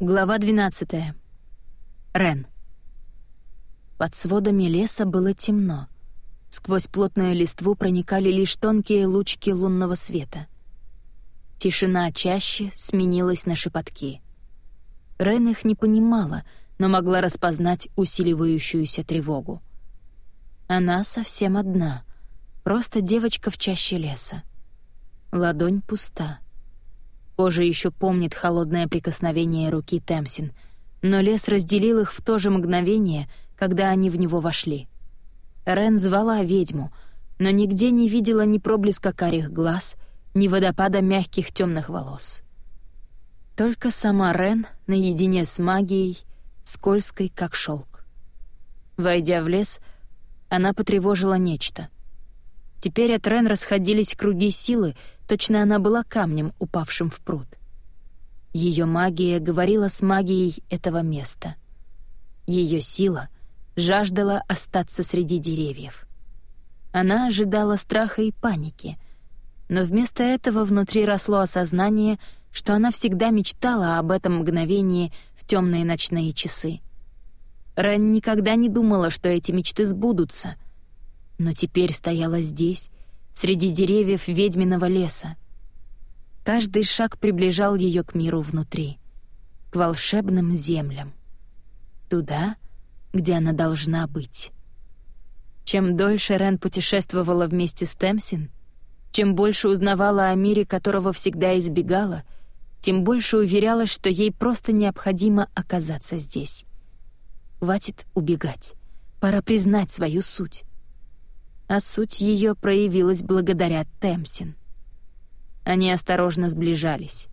Глава 12. Рен. Под сводами леса было темно. Сквозь плотную листву проникали лишь тонкие лучики лунного света. Тишина чаще сменилась на шепотки. Рен их не понимала, но могла распознать усиливающуюся тревогу. Она совсем одна, просто девочка в чаще леса. Ладонь пуста — Кожа еще помнит холодное прикосновение руки Темсин, но лес разделил их в то же мгновение, когда они в него вошли. Рен звала ведьму, но нигде не видела ни проблеска карих глаз, ни водопада мягких темных волос. Только сама Рен наедине с магией, скользкой, как шелк. Войдя в лес, она потревожила нечто. Теперь от Рен расходились круги силы, Точно она была камнем, упавшим в пруд. Ее магия говорила с магией этого места. Ее сила жаждала остаться среди деревьев. Она ожидала страха и паники, но вместо этого внутри росло осознание, что она всегда мечтала об этом мгновении в темные ночные часы. Рен никогда не думала, что эти мечты сбудутся, но теперь стояла здесь — среди деревьев ведьминого леса. Каждый шаг приближал ее к миру внутри, к волшебным землям. Туда, где она должна быть. Чем дольше Рен путешествовала вместе с Темсин, чем больше узнавала о мире, которого всегда избегала, тем больше уверялась, что ей просто необходимо оказаться здесь. Хватит убегать. Пора признать свою суть а суть ее проявилась благодаря Темсин. Они осторожно сближались.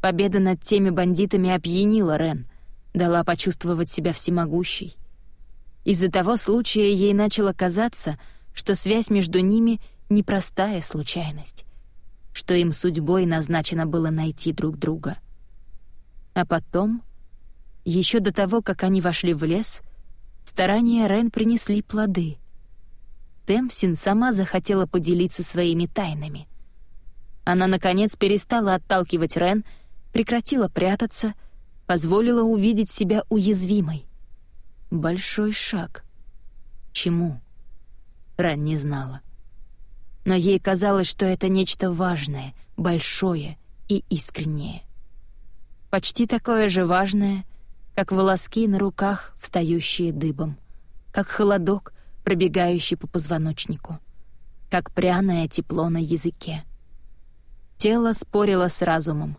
Победа над теми бандитами опьянила Рен, дала почувствовать себя всемогущей. Из-за того случая ей начало казаться, что связь между ними — непростая случайность, что им судьбой назначено было найти друг друга. А потом, еще до того, как они вошли в лес, старания Рен принесли плоды — Темсин сама захотела поделиться своими тайнами. Она, наконец, перестала отталкивать Рен, прекратила прятаться, позволила увидеть себя уязвимой. Большой шаг. Чему? Рен не знала. Но ей казалось, что это нечто важное, большое и искреннее. Почти такое же важное, как волоски на руках, встающие дыбом, как холодок, пробегающий по позвоночнику, как пряное тепло на языке. Тело спорило с разумом.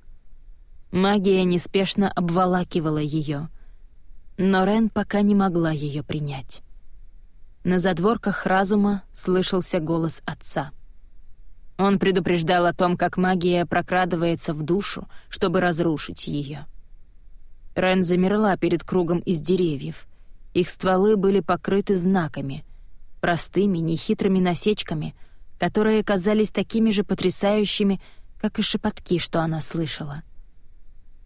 Магия неспешно обволакивала ее, но Рен пока не могла ее принять. На задворках разума слышался голос отца. Он предупреждал о том, как магия прокрадывается в душу, чтобы разрушить ее. Рен замерла перед кругом из деревьев. Их стволы были покрыты знаками, простыми, нехитрыми насечками, которые казались такими же потрясающими, как и шепотки, что она слышала.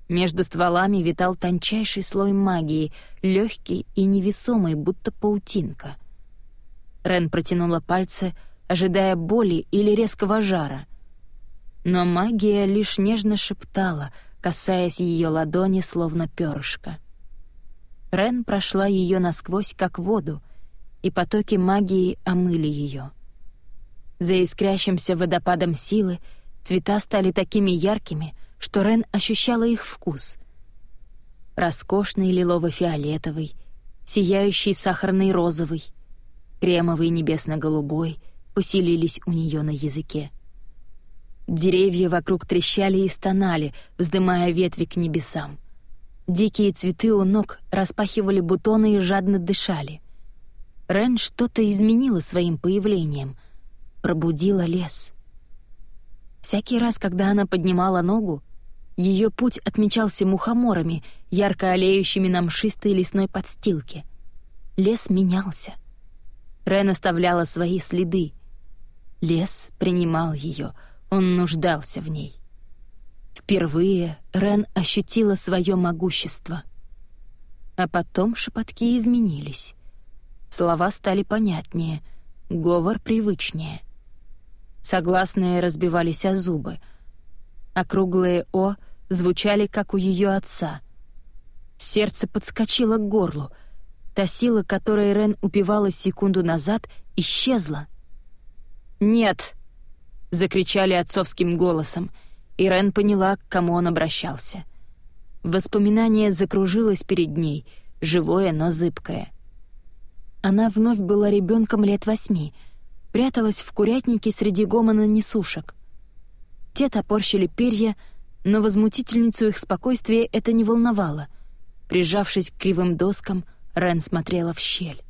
Между стволами витал тончайший слой магии, легкий и невесомый, будто паутинка. Рен протянула пальцы, ожидая боли или резкого жара. Но магия лишь нежно шептала, касаясь ее ладони, словно перышко. Рен прошла ее насквозь, как воду, и потоки магии омыли ее. За искрящимся водопадом силы цвета стали такими яркими, что Рен ощущала их вкус. Роскошный лилово-фиолетовый, сияющий сахарный розовый, кремовый небесно-голубой поселились у нее на языке. Деревья вокруг трещали и стонали, вздымая ветви к небесам. Дикие цветы у ног распахивали бутоны и жадно дышали — Рен что-то изменила своим появлением, пробудила лес. Всякий раз, когда она поднимала ногу, ее путь отмечался мухоморами, ярко олеющими на мшистой лесной подстилке. Лес менялся. Рен оставляла свои следы. Лес принимал ее, он нуждался в ней. Впервые Рен ощутила свое могущество. А потом шепотки изменились. Слова стали понятнее, говор привычнее. Согласные разбивались о зубы. Округлые «о» звучали, как у ее отца. Сердце подскочило к горлу. Та сила, которой Рен упивалась секунду назад, исчезла. «Нет!» — закричали отцовским голосом, и Рен поняла, к кому он обращался. Воспоминание закружилось перед ней, живое, но зыбкое. Она вновь была ребенком лет восьми, пряталась в курятнике среди гомона несушек. Те топорщили перья, но возмутительницу их спокойствия это не волновало. Прижавшись к кривым доскам, Рен смотрела в щель.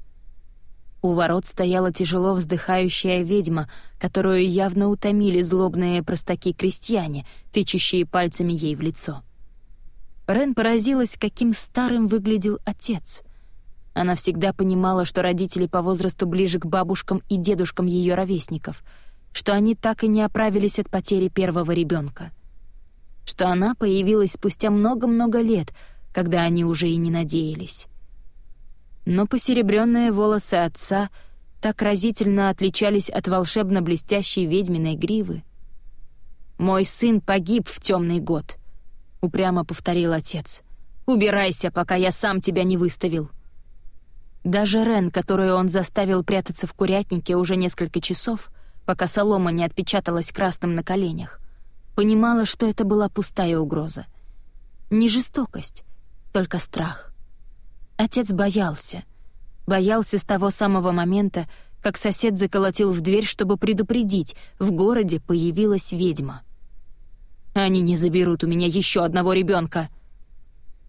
У ворот стояла тяжело вздыхающая ведьма, которую явно утомили злобные простаки-крестьяне, тычущие пальцами ей в лицо. Рен поразилась, каким старым выглядел отец. Она всегда понимала, что родители по возрасту ближе к бабушкам и дедушкам ее ровесников, что они так и не оправились от потери первого ребенка, что она появилась спустя много-много лет, когда они уже и не надеялись но посеребренные волосы отца так разительно отличались от волшебно-блестящей ведьминой гривы. «Мой сын погиб в темный год», — упрямо повторил отец. «Убирайся, пока я сам тебя не выставил». Даже Рен, которую он заставил прятаться в курятнике уже несколько часов, пока солома не отпечаталась красным на коленях, понимала, что это была пустая угроза. Не жестокость, только страх. Отец боялся. Боялся с того самого момента, как сосед заколотил в дверь, чтобы предупредить, в городе появилась ведьма. «Они не заберут у меня еще одного ребенка.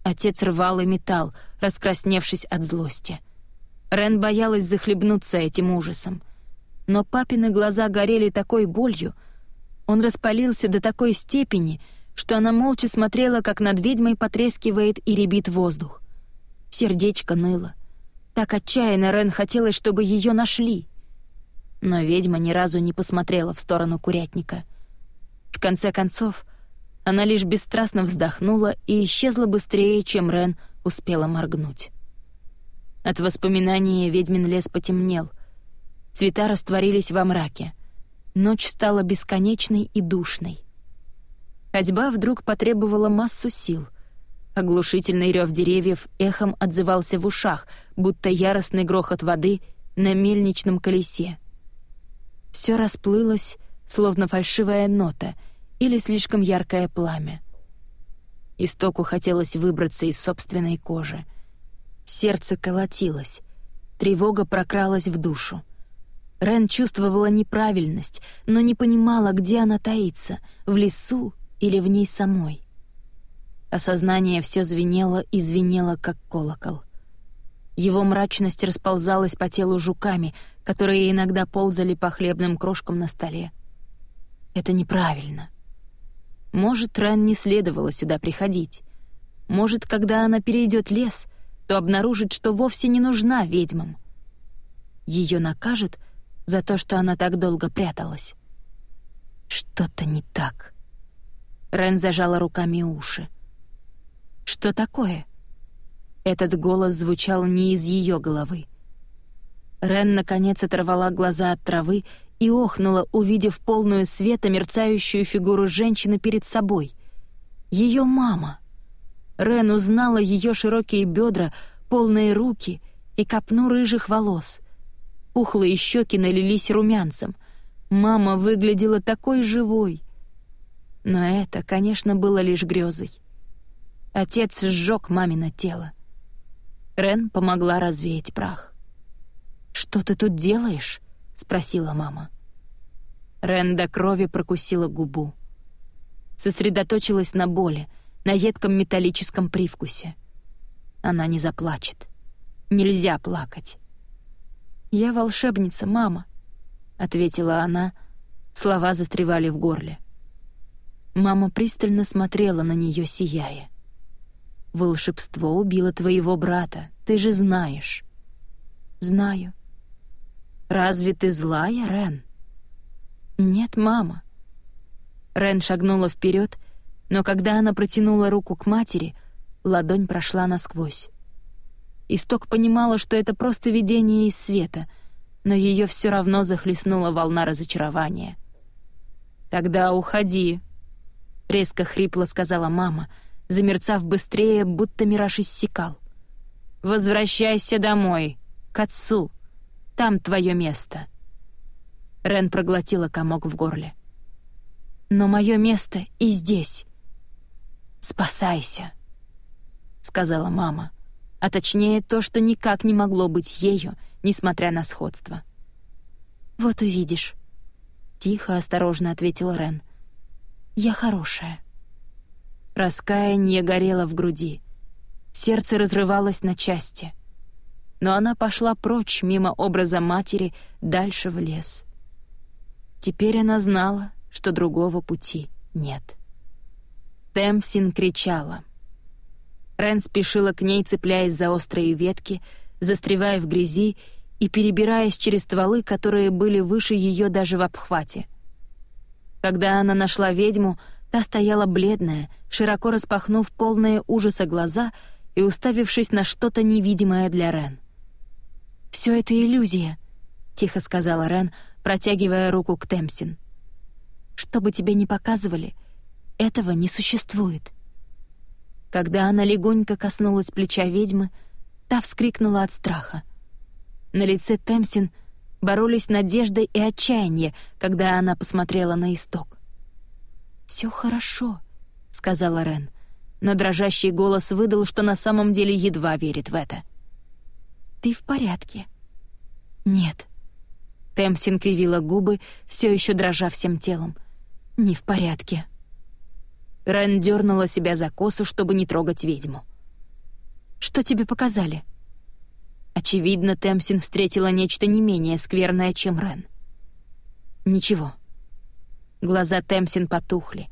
Отец рвал и металл, раскрасневшись от злости. Рен боялась захлебнуться этим ужасом. Но папины глаза горели такой болью, он распалился до такой степени, что она молча смотрела, как над ведьмой потрескивает и ребит воздух. Сердечко ныло. Так отчаянно Рен хотелось, чтобы ее нашли. Но ведьма ни разу не посмотрела в сторону курятника. В конце концов, она лишь бесстрастно вздохнула и исчезла быстрее, чем Рен успела моргнуть. От воспоминания ведьмин лес потемнел. Цвета растворились во мраке. Ночь стала бесконечной и душной. Ходьба вдруг потребовала массу сил — Оглушительный рев деревьев эхом отзывался в ушах, будто яростный грохот воды на мельничном колесе. Все расплылось, словно фальшивая нота или слишком яркое пламя. Истоку хотелось выбраться из собственной кожи. Сердце колотилось, тревога прокралась в душу. Рен чувствовала неправильность, но не понимала, где она таится — в лесу или в ней самой. Осознание все звенело и звенело, как колокол. Его мрачность расползалась по телу жуками, которые иногда ползали по хлебным крошкам на столе. Это неправильно. Может, Рен не следовало сюда приходить. Может, когда она перейдет лес, то обнаружит, что вовсе не нужна ведьмам. Ее накажут за то, что она так долго пряталась. Что-то не так. Рен зажала руками уши. Что такое? Этот голос звучал не из ее головы. Рен наконец оторвала глаза от травы и охнула, увидев полную света мерцающую фигуру женщины перед собой. Ее мама. Рен узнала ее широкие бедра, полные руки и копну рыжих волос. Пухлые щеки налились румянцем. Мама выглядела такой живой. Но это, конечно, было лишь грезой. Отец сжег мамино тело. Рен помогла развеять прах. «Что ты тут делаешь?» — спросила мама. Рен до крови прокусила губу. Сосредоточилась на боли, на едком металлическом привкусе. Она не заплачет. Нельзя плакать. «Я волшебница, мама», — ответила она. Слова застревали в горле. Мама пристально смотрела на нее, сияя. Волшебство убило твоего брата, ты же знаешь». «Знаю». «Разве ты злая, Рен?» «Нет, мама». Рен шагнула вперед, но когда она протянула руку к матери, ладонь прошла насквозь. Исток понимала, что это просто видение из света, но ее все равно захлестнула волна разочарования. «Тогда уходи», — резко хрипло сказала мама — замерцав быстрее, будто мираж иссякал. «Возвращайся домой, к отцу. Там твое место». Рен проглотила комок в горле. «Но мое место и здесь. Спасайся», — сказала мама, а точнее то, что никак не могло быть ею, несмотря на сходство. «Вот увидишь», — тихо, осторожно ответила Рен. «Я хорошая». Раскаяние горело в груди. Сердце разрывалось на части. Но она пошла прочь, мимо образа матери, дальше в лес. Теперь она знала, что другого пути нет. Темсин кричала. Рен спешила к ней, цепляясь за острые ветки, застревая в грязи и перебираясь через стволы, которые были выше ее даже в обхвате. Когда она нашла ведьму, Та стояла бледная, широко распахнув полные ужаса глаза и уставившись на что-то невидимое для Рен. «Всё это иллюзия», — тихо сказала Рен, протягивая руку к Темсин. «Что бы тебе ни показывали, этого не существует». Когда она легонько коснулась плеча ведьмы, та вскрикнула от страха. На лице Темсин боролись надежда и отчаяние, когда она посмотрела на исток. Все хорошо», — сказала Рен, но дрожащий голос выдал, что на самом деле едва верит в это. «Ты в порядке?» «Нет». Темсин кривила губы, все еще дрожа всем телом. «Не в порядке». Рен дернула себя за косу, чтобы не трогать ведьму. «Что тебе показали?» Очевидно, Темсин встретила нечто не менее скверное, чем Рен. «Ничего. Глаза Темсин потухли.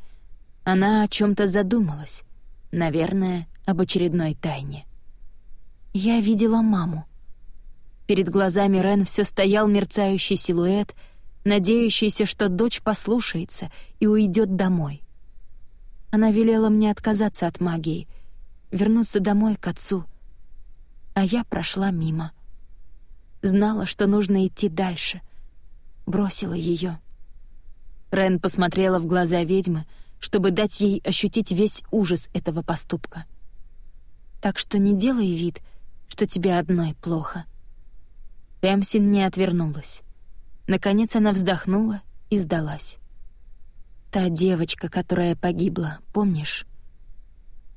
Она о чем то задумалась. Наверное, об очередной тайне. Я видела маму. Перед глазами Рен все стоял мерцающий силуэт, надеющийся, что дочь послушается и уйдет домой. Она велела мне отказаться от магии, вернуться домой к отцу. А я прошла мимо. Знала, что нужно идти дальше. Бросила ее. Рен посмотрела в глаза ведьмы, чтобы дать ей ощутить весь ужас этого поступка. «Так что не делай вид, что тебе одной плохо». Эмсин не отвернулась. Наконец она вздохнула и сдалась. «Та девочка, которая погибла, помнишь?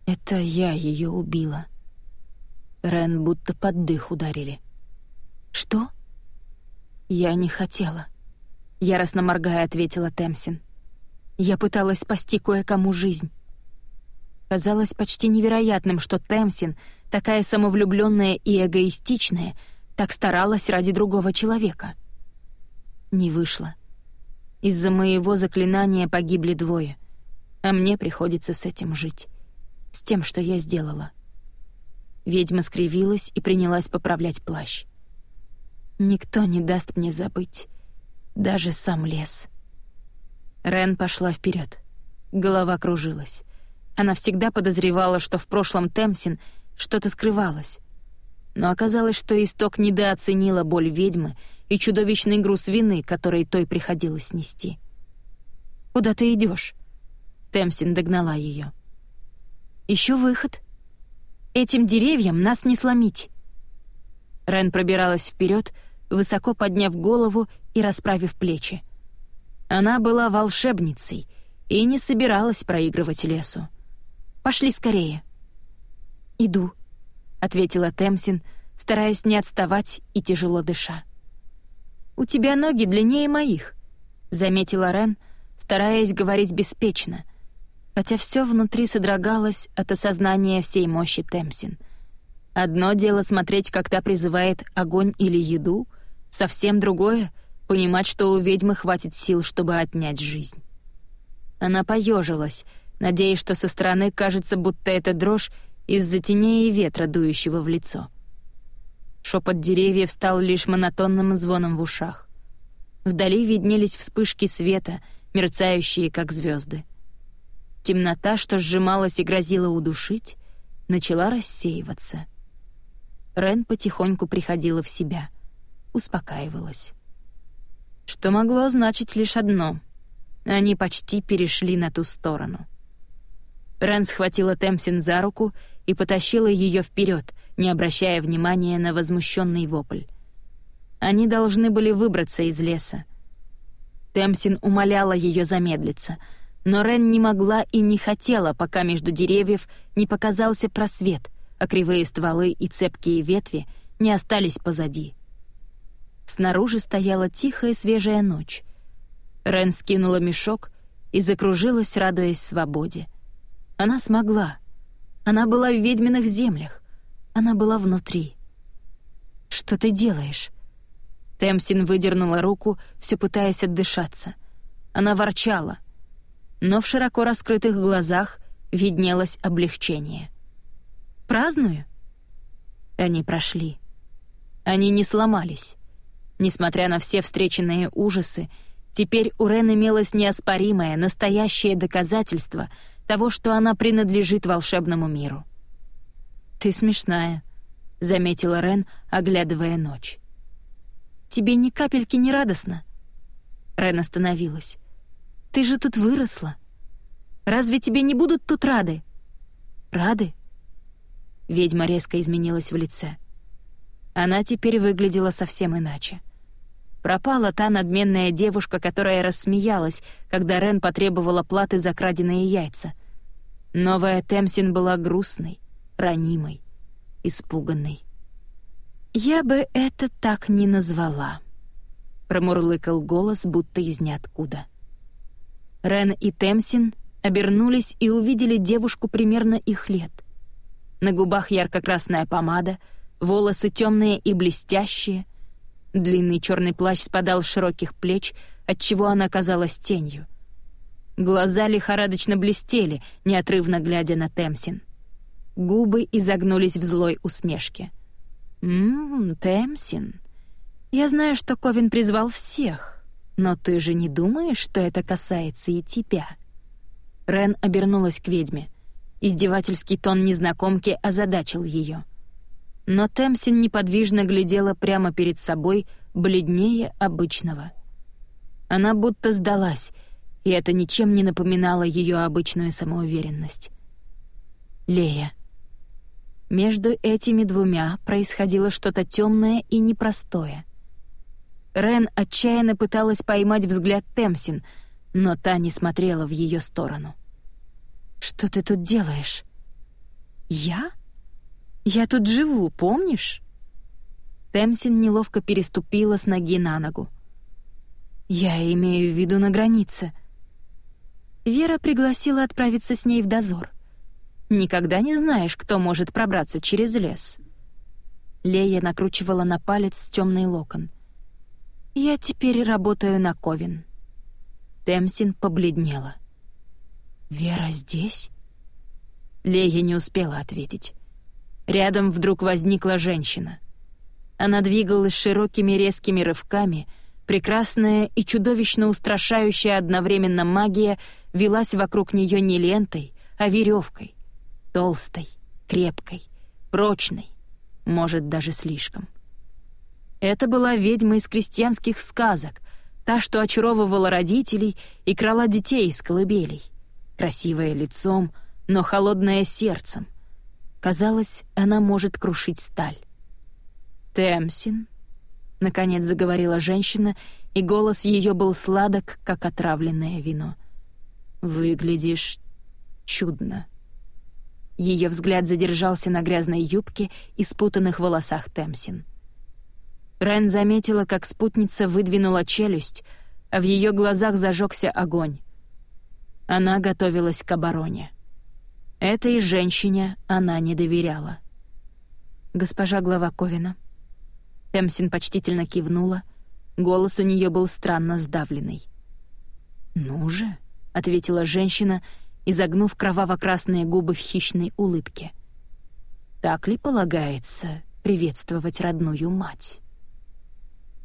Это я ее убила». Рен будто под дых ударили. «Что?» «Я не хотела». Яростно моргая, ответила Темсин. Я пыталась спасти кое-кому жизнь. Казалось почти невероятным, что Темсин, такая самовлюбленная и эгоистичная, так старалась ради другого человека. Не вышло. Из-за моего заклинания погибли двое, а мне приходится с этим жить. С тем, что я сделала. Ведьма скривилась и принялась поправлять плащ. Никто не даст мне забыть даже сам лес. Рен пошла вперед. Голова кружилась. Она всегда подозревала, что в прошлом Темсин что-то скрывалось. Но оказалось, что исток недооценила боль ведьмы и чудовищный груз вины, который той приходилось нести. «Куда ты идешь? Темсин догнала ее. Ищу выход. Этим деревьям нас не сломить». Рен пробиралась вперед, высоко подняв голову и расправив плечи. Она была волшебницей и не собиралась проигрывать лесу. «Пошли скорее». «Иду», — ответила Темсин, стараясь не отставать и тяжело дыша. «У тебя ноги длиннее моих», — заметила Рен, стараясь говорить беспечно, хотя все внутри содрогалось от осознания всей мощи Темсин. Одно дело смотреть, когда призывает огонь или еду — Совсем другое — понимать, что у ведьмы хватит сил, чтобы отнять жизнь. Она поежилась, надеясь, что со стороны кажется, будто это дрожь из-за теней и ветра, дующего в лицо. Шепот деревьев стал лишь монотонным звоном в ушах. Вдали виднелись вспышки света, мерцающие, как звезды. Темнота, что сжималась и грозила удушить, начала рассеиваться. Рен потихоньку приходила в себя — успокаивалась. Что могло значить лишь одно — они почти перешли на ту сторону. Рен схватила Темсин за руку и потащила ее вперед, не обращая внимания на возмущенный вопль. Они должны были выбраться из леса. Темсин умоляла ее замедлиться, но Рен не могла и не хотела, пока между деревьев не показался просвет, а кривые стволы и цепкие ветви не остались позади. Снаружи стояла тихая свежая ночь. Рен скинула мешок и закружилась, радуясь свободе. Она смогла. Она была в ведьминых землях. Она была внутри. «Что ты делаешь?» Темсин выдернула руку, все пытаясь отдышаться. Она ворчала, но в широко раскрытых глазах виднелось облегчение. «Праздную?» Они прошли. Они не сломались. Несмотря на все встреченные ужасы, теперь у Рен имелось неоспоримое, настоящее доказательство того, что она принадлежит волшебному миру. «Ты смешная», — заметила Рен, оглядывая ночь. Тебе ни капельки не радостно?» Рен остановилась. «Ты же тут выросла. Разве тебе не будут тут рады?» «Рады?» Ведьма резко изменилась в лице. Она теперь выглядела совсем иначе. Пропала та надменная девушка, которая рассмеялась, когда Рен потребовала платы за краденые яйца. Новая Темсин была грустной, ранимой, испуганной. «Я бы это так не назвала», — промурлыкал голос, будто из ниоткуда. Рен и Темсин обернулись и увидели девушку примерно их лет. На губах ярко-красная помада, волосы темные и блестящие, длинный черный плащ спадал с широких плеч, отчего она казалась тенью. Глаза лихорадочно блестели, неотрывно глядя на Темсин. Губы изогнулись в злой усмешке — «Ммм, Темсин, я знаю, что Ковин призвал всех, но ты же не думаешь, что это касается и тебя?» Рен обернулась к ведьме. Издевательский тон незнакомки озадачил ее. Но Темсин неподвижно глядела прямо перед собой, бледнее обычного. Она будто сдалась, и это ничем не напоминало ее обычную самоуверенность. «Лея», между этими двумя происходило что-то темное и непростое. Рен отчаянно пыталась поймать взгляд Темсин, но та не смотрела в ее сторону. «Что ты тут делаешь?» «Я? Я тут живу, помнишь?» Темсин неловко переступила с ноги на ногу. «Я имею в виду на границе». Вера пригласила отправиться с ней в дозор — Никогда не знаешь, кто может пробраться через лес. Лея накручивала на палец темный локон. «Я теперь работаю на Ковен». Темсин побледнела. «Вера здесь?» Лея не успела ответить. Рядом вдруг возникла женщина. Она двигалась широкими резкими рывками, прекрасная и чудовищно устрашающая одновременно магия велась вокруг нее не лентой, а веревкой. Толстой, крепкой, прочной, может, даже слишком. Это была ведьма из крестьянских сказок, та, что очаровывала родителей и крала детей из колыбелей. Красивая лицом, но холодная сердцем. Казалось, она может крушить сталь. «Темсин», — наконец заговорила женщина, и голос ее был сладок, как отравленное вино. «Выглядишь чудно». Ее взгляд задержался на грязной юбке и спутанных волосах Темсин. Рен заметила, как спутница выдвинула челюсть, а в ее глазах зажегся огонь. Она готовилась к обороне. Этой женщине она не доверяла. «Госпожа глава Ковина». Темсин почтительно кивнула, голос у нее был странно сдавленный. «Ну же», — ответила женщина, — изогнув кроваво-красные губы в хищной улыбке. «Так ли полагается приветствовать родную мать?»